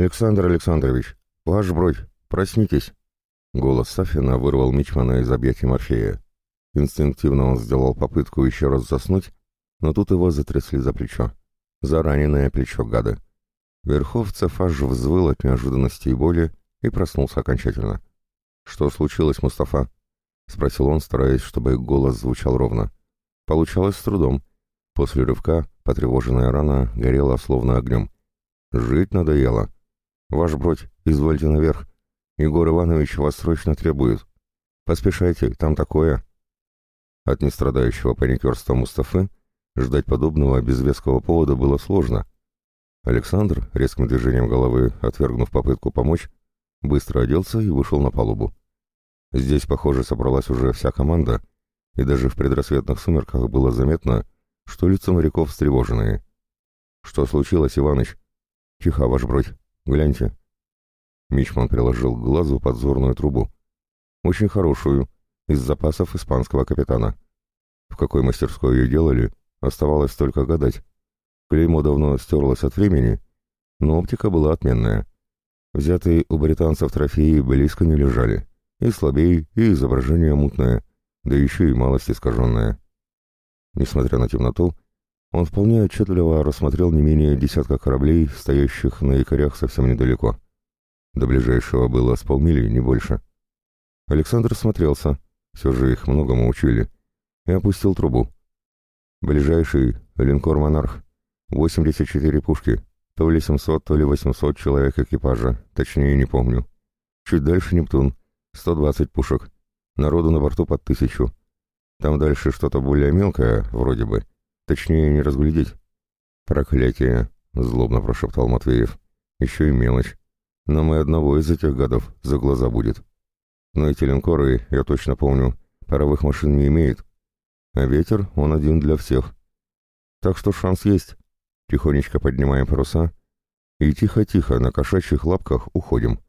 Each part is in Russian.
«Александр Александрович, ваш бродь, проснитесь!» Голос Сафина вырвал Мичмана из объятий Морфея. Инстинктивно он сделал попытку еще раз заснуть, но тут его затрясли за плечо. За раненое плечо гада. Верховцев аж взвыл от неожиданности и боли и проснулся окончательно. «Что случилось, Мустафа?» — спросил он, стараясь, чтобы голос звучал ровно. Получалось с трудом. После рывка потревоженная рана горела словно огнем. «Жить надоело. Ваш бродь, извольте наверх. Егор Иванович вас срочно требует. Поспешайте, там такое». От нестрадающего паникерства Мустафы ждать подобного без веского повода было сложно. Александр, резким движением головы отвергнув попытку помочь, быстро оделся и вышел на палубу. Здесь, похоже, собралась уже вся команда, и даже в предрассветных сумерках было заметно, что лица моряков встревоженные. «Что случилось, Иваныч?» «Тихо, ваш бродь. Гляньте». Мичман приложил к глазу подзорную трубу. «Очень хорошую, из запасов испанского капитана. В какой мастерской ее делали, оставалось только гадать. Клеймо давно стерлось от времени, но оптика была отменная. Взятые у британцев трофеи близко не лежали и слабее, и изображение мутное, да еще и малость искаженная. Несмотря на темноту, он вполне отчетливо рассмотрел не менее десятка кораблей, стоящих на якорях совсем недалеко. До ближайшего было с полмили, не больше. Александр смотрелся, все же их многому учили, и опустил трубу. Ближайший — линкор «Монарх», 84 пушки, то ли 700, то ли 800 человек экипажа, точнее не помню. Чуть дальше «Нептун», 120 пушек. Народу на борту под тысячу. Там дальше что-то более мелкое, вроде бы. Точнее, не разглядеть. «Проклятие!» — злобно прошептал Матвеев. «Еще и мелочь. Нам и одного из этих гадов за глаза будет. Но эти линкоры, я точно помню, паровых машин не имеют. А ветер, он один для всех. Так что шанс есть. Тихонечко поднимаем паруса и тихо-тихо на кошачьих лапках уходим».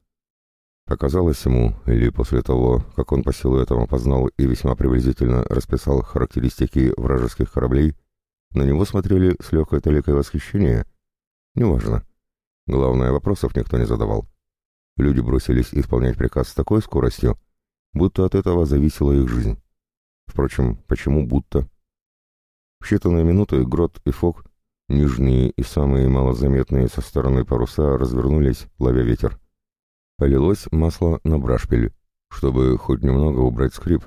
Показалось ему, или после того, как он по силуэтам опознал и весьма приблизительно расписал характеристики вражеских кораблей, на него смотрели с легкой толикой восхищения? Неважно. Главное, вопросов никто не задавал. Люди бросились исполнять приказ с такой скоростью, будто от этого зависела их жизнь. Впрочем, почему будто? В считанные минуты Грот и Фок, нижние и самые малозаметные со стороны паруса, развернулись, ловя ветер. Полилось масло на брашпиль, чтобы хоть немного убрать скрип,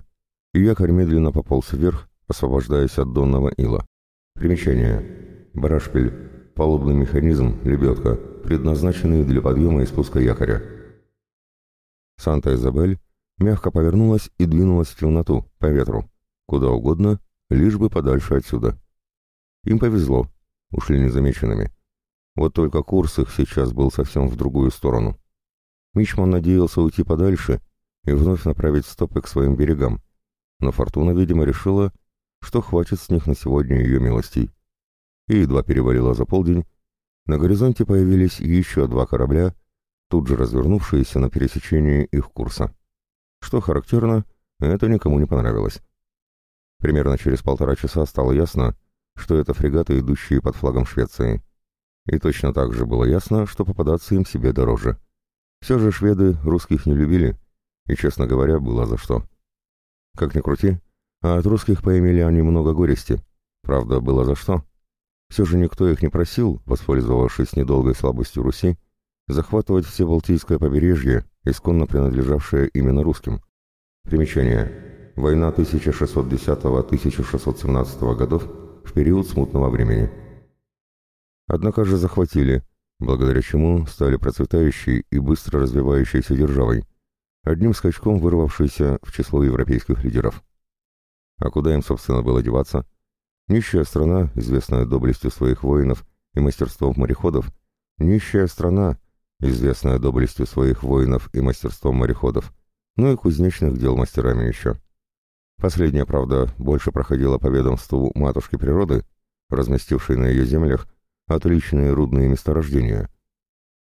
и якорь медленно пополз вверх, освобождаясь от донного ила. Примечание. Брашпиль. Палубный механизм, лебедка, предназначенный для подъема и спуска якоря. Санта-Изабель мягко повернулась и двинулась в темноту, по ветру, куда угодно, лишь бы подальше отсюда. Им повезло, ушли незамеченными. Вот только курс их сейчас был совсем в другую сторону. Мичман надеялся уйти подальше и вновь направить стопы к своим берегам, но Фортуна, видимо, решила, что хватит с них на сегодня ее милостей. И едва перевалило за полдень, на горизонте появились еще два корабля, тут же развернувшиеся на пересечении их курса. Что характерно, это никому не понравилось. Примерно через полтора часа стало ясно, что это фрегаты, идущие под флагом Швеции. И точно так же было ясно, что попадаться им себе дороже. Все же шведы русских не любили, и, честно говоря, было за что. Как ни крути, а от русских поимели они много горести. Правда, было за что. Все же никто их не просил, воспользовавшись недолгой слабостью Руси, захватывать все Балтийское побережье, исконно принадлежавшее именно русским. Примечание. Война 1610-1617 годов в период смутного времени. Однако же захватили – благодаря чему стали процветающей и быстро развивающейся державой, одним скачком вырвавшейся в число европейских лидеров. А куда им, собственно, было деваться? Нищая страна, известная доблестью своих воинов и мастерством мореходов, нищая страна, известная доблестью своих воинов и мастерством мореходов, ну и кузнечных дел мастерами еще. Последняя, правда, больше проходила по ведомству матушки природы, разместившей на ее землях отличные рудные месторождения.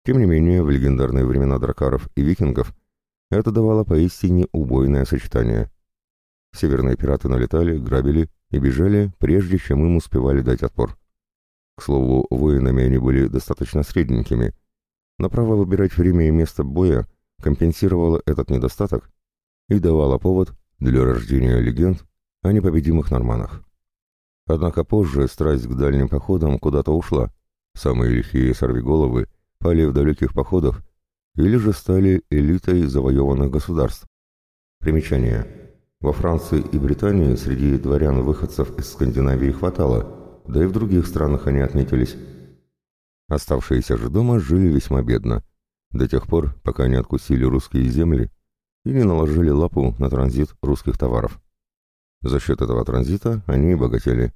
Тем не менее, в легендарные времена дракаров и викингов это давало поистине убойное сочетание. Северные пираты налетали, грабили и бежали, прежде чем им успевали дать отпор. К слову, воинами они были достаточно средненькими, но право выбирать время и место боя компенсировало этот недостаток и давало повод для рождения легенд о непобедимых норманах. Однако позже страсть к дальним походам куда-то ушла, самые лихие сорвиголовы пали в далеких походах или же стали элитой завоеванных государств. Примечание. Во Франции и Британии среди дворян-выходцев из Скандинавии хватало, да и в других странах они отметились. Оставшиеся же дома жили весьма бедно, до тех пор, пока не откусили русские земли и не наложили лапу на транзит русских товаров. За счет этого транзита они и богатели.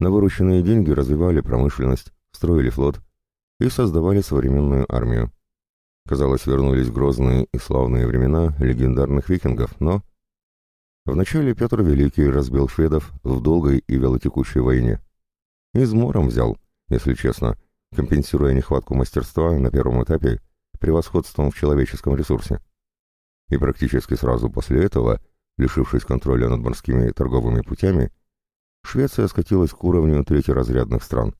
На вырученные деньги развивали промышленность, строили флот и создавали современную армию. Казалось, вернулись грозные и славные времена легендарных викингов, но... Вначале Петр Великий разбил шведов в долгой и вялотекущей войне. Измором взял, если честно, компенсируя нехватку мастерства на первом этапе превосходством в человеческом ресурсе. И практически сразу после этого, лишившись контроля над морскими торговыми путями, Швеция скатилась к уровню третьеразрядных стран.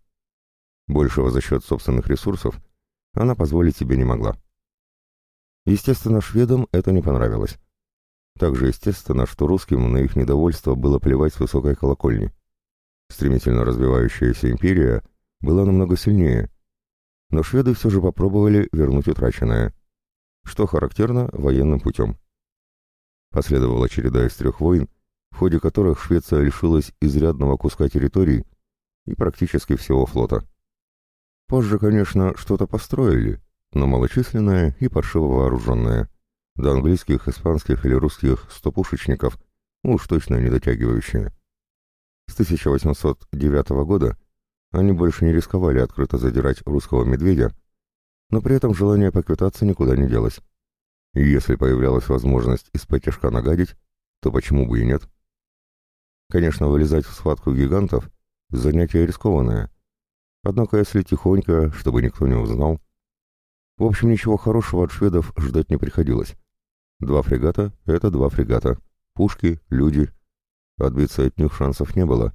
Большего за счет собственных ресурсов она позволить себе не могла. Естественно, шведам это не понравилось. Также естественно, что русским на их недовольство было плевать с высокой колокольни. Стремительно развивающаяся империя была намного сильнее, но шведы все же попробовали вернуть утраченное, что характерно военным путем. Последовала череда из трех войн, в ходе которых Швеция лишилась изрядного куска территорий и практически всего флота. Позже, конечно, что-то построили, но малочисленное и паршиво вооруженное. До английских, испанских или русских стопушечников уж точно не дотягивающие. С 1809 года они больше не рисковали открыто задирать русского медведя, но при этом желание поквитаться никуда не делось. И если появлялась возможность из-под тяжка нагадить, то почему бы и нет? Конечно, вылезать в схватку гигантов – занятие рискованное. Однако если тихонько, чтобы никто не узнал. В общем, ничего хорошего от шведов ждать не приходилось. Два фрегата — это два фрегата. Пушки, люди. Отбиться от них шансов не было.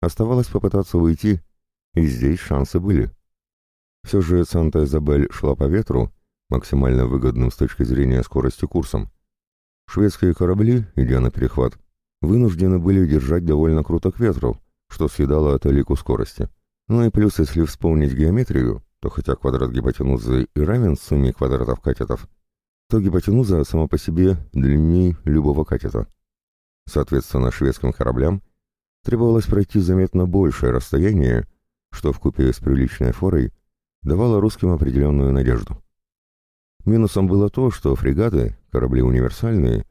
Оставалось попытаться уйти — и здесь шансы были. Все же Санта-Изабель шла по ветру, максимально выгодным с точки зрения скорости курсом. Шведские корабли, идя на перехват, вынуждены были держать довольно круто к ветру, что съедало талику скорости. Ну и плюс, если вспомнить геометрию, то хотя квадрат гипотенузы и равен сумме квадратов катетов, то гипотенуза сама по себе длиннее любого катета. Соответственно, шведским кораблям требовалось пройти заметно большее расстояние, что в купе с приличной форой давало русским определенную надежду. Минусом было то, что фрегаты, корабли универсальные,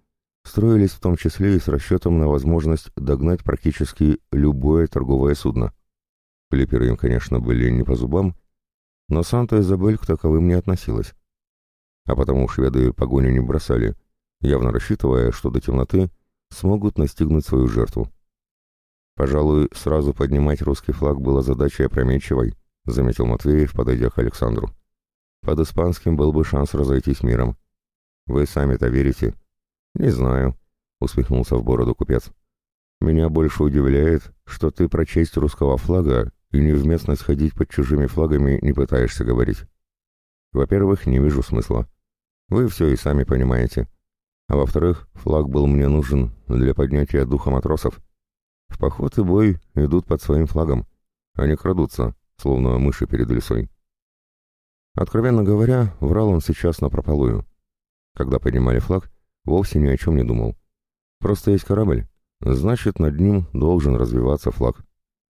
строились в том числе и с расчетом на возможность догнать практически любое торговое судно. Клиперы им, конечно, были не по зубам, но Санта-Изабель к таковым не относилась. А потому шведы погоню не бросали, явно рассчитывая, что до темноты смогут настигнуть свою жертву. «Пожалуй, сразу поднимать русский флаг было задачей опрометчивой», — заметил Матвеев, подойдя к Александру. «Под испанским был бы шанс разойтись миром. Вы сами-то верите?» «Не знаю», — усмехнулся в бороду купец. «Меня больше удивляет, что ты про честь русского флага и невместно сходить под чужими флагами не пытаешься говорить. Во-первых, не вижу смысла. Вы все и сами понимаете. А во-вторых, флаг был мне нужен для поднятия духа матросов. В поход и бой идут под своим флагом. Они крадутся, словно мыши перед лесой. Откровенно говоря, врал он сейчас на прополую. Когда поднимали флаг, вовсе ни о чем не думал. Просто есть корабль, значит, над ним должен развиваться флаг.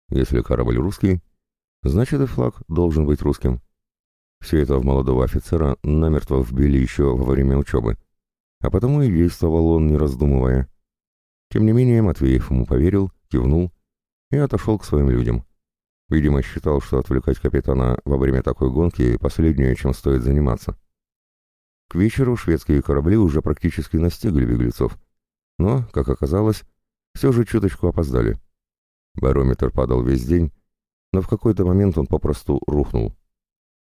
Если корабль русский, значит и флаг должен быть русским. Все это в молодого офицера намертво вбили еще во время учебы. А потому и действовал он, не раздумывая. Тем не менее, Матвеев ему поверил кивнул и отошел к своим людям. Видимо, считал, что отвлекать капитана во время такой гонки последнее, чем стоит заниматься. К вечеру шведские корабли уже практически настигли беглецов, но, как оказалось, все же чуточку опоздали. Барометр падал весь день, но в какой-то момент он попросту рухнул.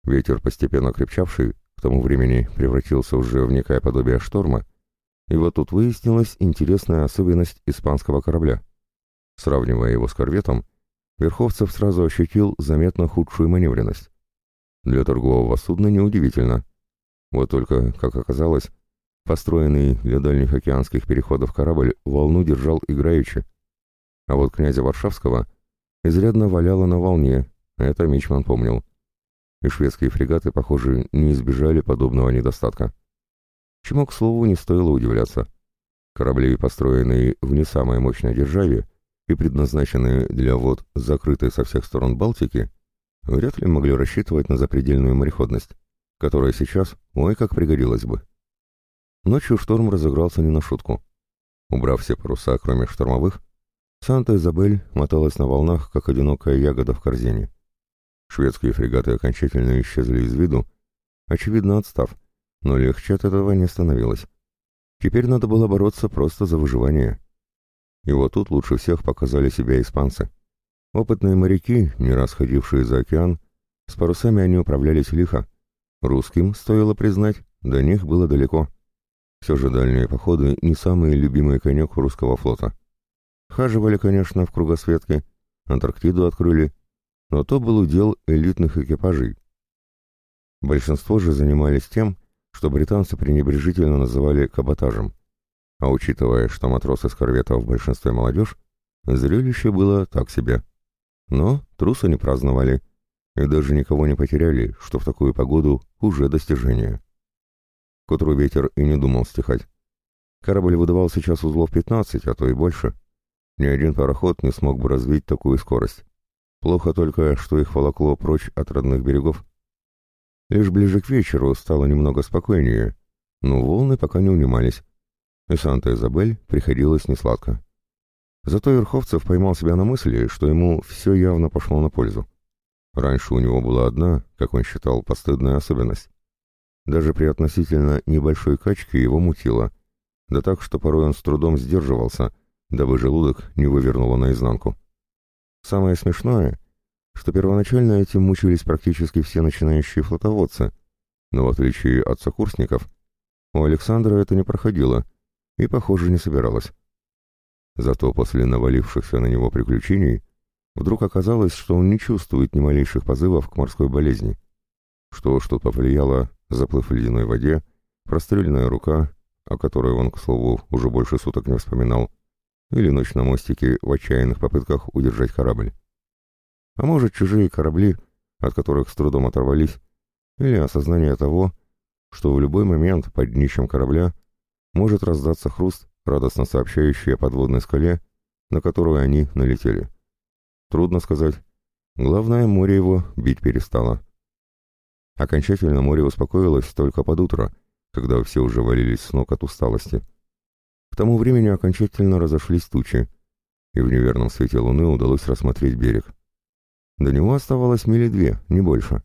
Ветер, постепенно крепчавший, к тому времени превратился уже в некое подобие шторма, и вот тут выяснилась интересная особенность испанского корабля. Сравнивая его с корветом, Верховцев сразу ощутил заметно худшую маневренность. Для торгового судна неудивительно. Вот только, как оказалось, построенный для дальних океанских переходов корабль волну держал играючи. А вот князя Варшавского изрядно валяло на волне, это Мичман помнил. И шведские фрегаты, похоже, не избежали подобного недостатка. Чему, к слову, не стоило удивляться. Корабли, построенные в не самой мощной державе и предназначенные для вод закрытой со всех сторон Балтики, вряд ли могли рассчитывать на запредельную мореходность, которая сейчас, ой, как пригодилась бы. Ночью шторм разыгрался не на шутку. Убрав все паруса, кроме штормовых, Санта-Изабель моталась на волнах, как одинокая ягода в корзине. Шведские фрегаты окончательно исчезли из виду, очевидно отстав, но легче от этого не становилось. Теперь надо было бороться просто за выживание. И вот тут лучше всех показали себя испанцы. Опытные моряки, не раз ходившие за океан, с парусами они управлялись лихо. Русским, стоило признать, до них было далеко. Все же дальние походы не самый любимый конек русского флота. Хаживали, конечно, в кругосветке, Антарктиду открыли, но то был удел элитных экипажей. Большинство же занимались тем, что британцы пренебрежительно называли каботажем. А учитывая, что матросы с корветов в большинстве молодежь, зрелище было так себе. Но трусы не праздновали, и даже никого не потеряли, что в такую погоду уже достижение. К утру ветер и не думал стихать. Корабль выдавал сейчас узлов 15, а то и больше. Ни один пароход не смог бы развить такую скорость. Плохо только, что их волокло прочь от родных берегов. Лишь ближе к вечеру стало немного спокойнее, но волны пока не унимались, и Санта-Изабель приходилось несладко. Зато Верховцев поймал себя на мысли, что ему все явно пошло на пользу. Раньше у него была одна, как он считал, постыдная особенность. Даже при относительно небольшой качке его мутило, да так, что порой он с трудом сдерживался, дабы желудок не вывернуло наизнанку. Самое смешное, что первоначально этим мучились практически все начинающие флотоводцы, но в отличие от сокурсников, у Александра это не проходило и, похоже, не собиралось. Зато после навалившихся на него приключений вдруг оказалось, что он не чувствует ни малейших позывов к морской болезни. Что что повлияло, заплыв в ледяной воде, простреленная рука, о которой он, к слову, уже больше суток не вспоминал, или ночь на мостике в отчаянных попытках удержать корабль. А может, чужие корабли, от которых с трудом оторвались, или осознание того, что в любой момент под днищем корабля может раздаться хруст, радостно сообщающий о подводной скале, на которую они налетели. Трудно сказать. Главное, море его бить перестало. Окончательно море успокоилось только под утро, когда все уже валились с ног от усталости тому времени окончательно разошлись тучи, и в неверном свете луны удалось рассмотреть берег. До него оставалось мили две, не больше.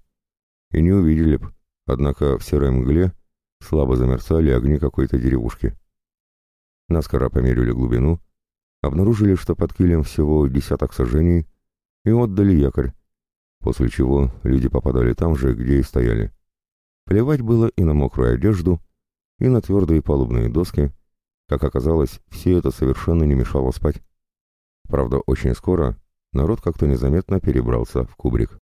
И не увидели б, однако в серой мгле слабо замерцали огни какой-то деревушки. Наскоро померили глубину, обнаружили, что под килем всего десяток сажений, и отдали якорь, после чего люди попадали там же, где и стояли. Плевать было и на мокрую одежду, и на твердые палубные доски, как оказалось, все это совершенно не мешало спать. Правда, очень скоро народ как-то незаметно перебрался в кубрик.